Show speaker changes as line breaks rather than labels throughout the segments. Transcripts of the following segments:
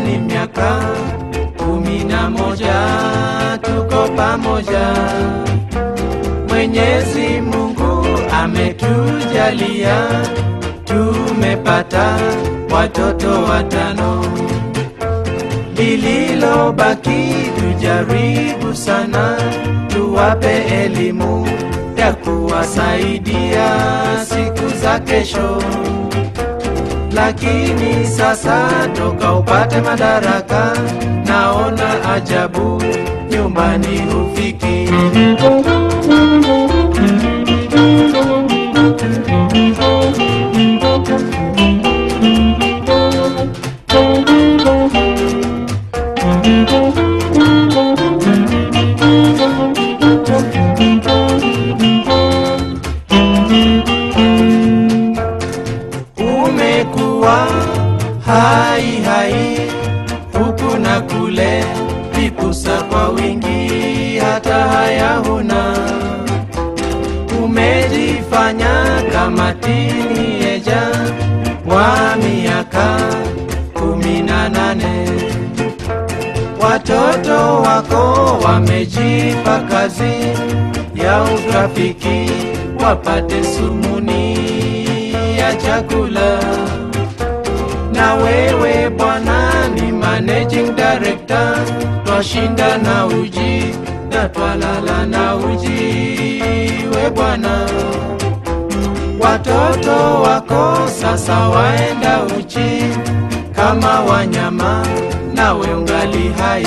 miaka kumi na moja tuko pamoja. Mwenyezi Mungu ametujalia, tumepata watoto watano. Lililobaki tujaribu sana, tuwape elimu ya kuwasaidia siku za kesho. Lakini sasa toka upate madaraka, naona ajabu nyumbani hufiki. Umejifanya kama tinieja wa miaka kumi na nane. Watoto wako wamejipa kazi ya utrafiki, wapate sumuni ya chakula. Na wewe bwana ni managing director, twashinda na uji na twalala na uji. We bwana, watoto wako sasa waenda uchi kama wanyama, nawe ungali hai.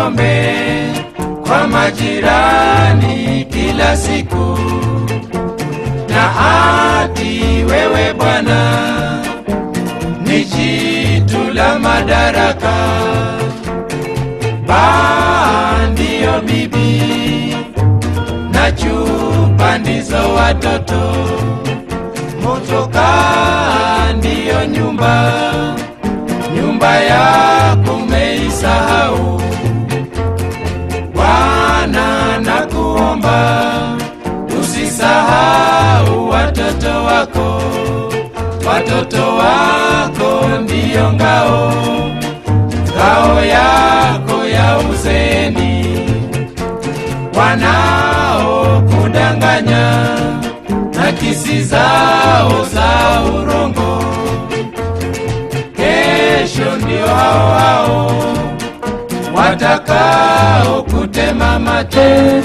Niombeombe kwa majirani kila siku, na ati wewe Bwana ni jitu la madaraka, baa ndiyo bibi na chupa ndizo watoto, motoka ndiyo nyumba watoto wako ndiyo ngao, ngao yako ya uzeni, wanaokudanganya na kisi zao za urongo. Kesho ndio hao hao watakao kutema mate.